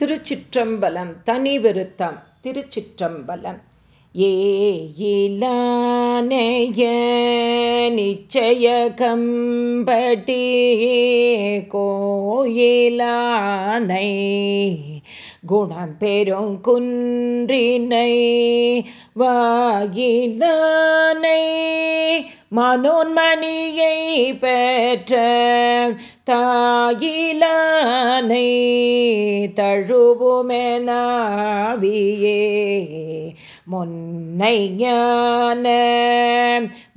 திருச்சிற்றம்பலம் தனி விருத்தம் திருச்சிற்றம்பலம். ஏயிலானைய நிச்சய கம்படி கோயிலானை குணம் பெரும் குன்றினை வாயிலானை மனோன்மணியை பெற்ற தாயிலானை தழுவுமெனாவியே. முன்னை ஞான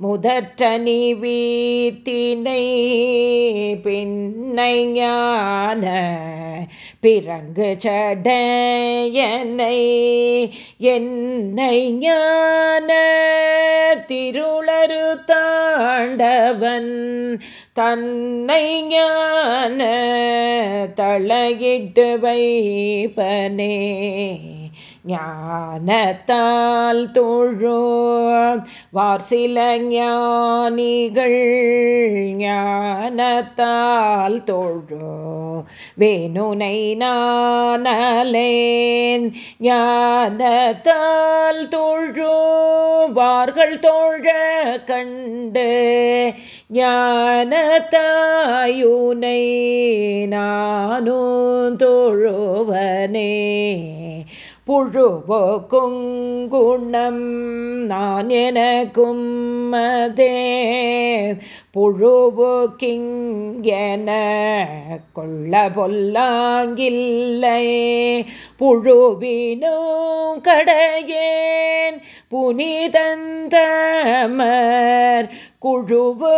முதற்றனி வீத்தினை பின்னை ஞான பிறங்கு சடையனை என்னை ஞான திருளரு தாண்டவன் தன்னை ஞான தலையிட்டு வைப்பனே. ஞானத்தால் தோழோ வார் சில ஞானிகள் ஞானத்தால் தோழோ வேணுனை நானலேன் ஞானத்தால் தோழோ வார்கள் தோழ கண்டு. ஞானத்தாயுனை நானும் தொழுவனே. புழுவோக்கும் குணம் நான் எனக்கும் மதே புழுவுக்கிங்கென கொள்ள பொல்லாங்கில்லை. புழுவினும் கடையேன் புனிதந்தமர் குழுவு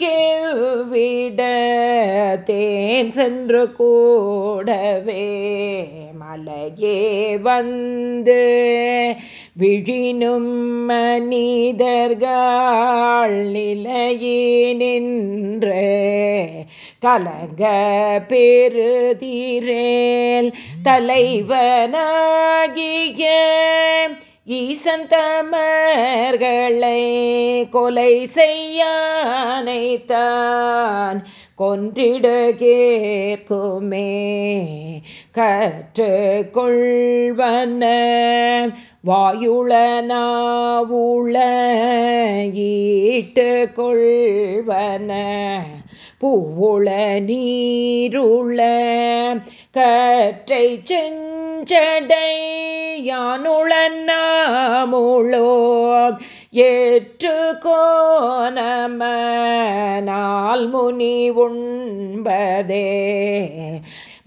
கேவிட தேன் சென்று கூடவே மலையே வந்து விழினும் மனிதர்கள் நிலையே நின்று கலங்க பெருதீரேல் தலைவனாகிய ஈசன் தமர்களை கொலை செய்யானைத்தான் கொன்றிட கேட்குமே வாயுளனாவுள ஈட்டு கொள்வன பூவுள நீருள கற்றை செஞ்சடை யானுளன்னாமுளோ ஏற்று கோணமனால் முனி உண்பதே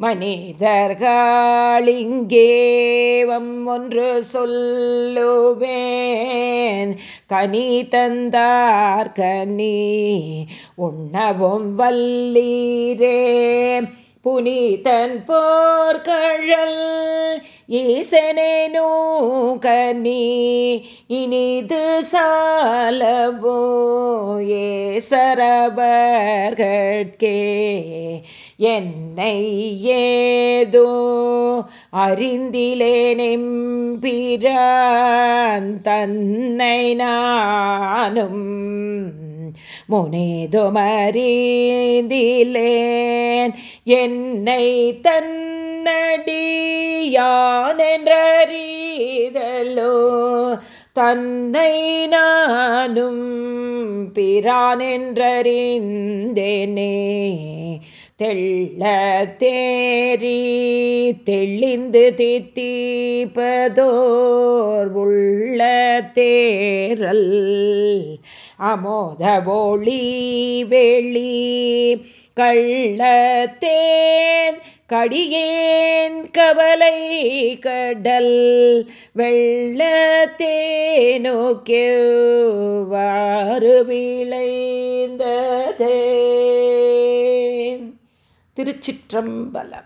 மனிதர்காளிங்கேவம் ஒன்று சொல்லுவேன். கனி தந்தார் கனி உண்ணவும் வல்லீரே. புனிதன் போர்கழல் ஈசனேனோ கனி இனிது சாலவோ. ஏ ஏசரவர்கட்கே என்னை ஏதோ அறிந்திலேனெம்பிரான் தன்னை நானும் முனேதுமறிந்திலேன். என்னை தன்னடியான் என்றறிதலோ தன்னை நானும் பிரான் என்றறிந்தேனே. தெள்ள தேரி தெளிந்து தித்தீபதோர் உள்ள தேரல் அமோத ஒளி வெளி கள்ளத்தேன் கடியேன் கவலை கடல் வெள்ளத்தேனோக்கெவ்வாறு விளைந்ததே. திருச்சிற்றம்பலம்.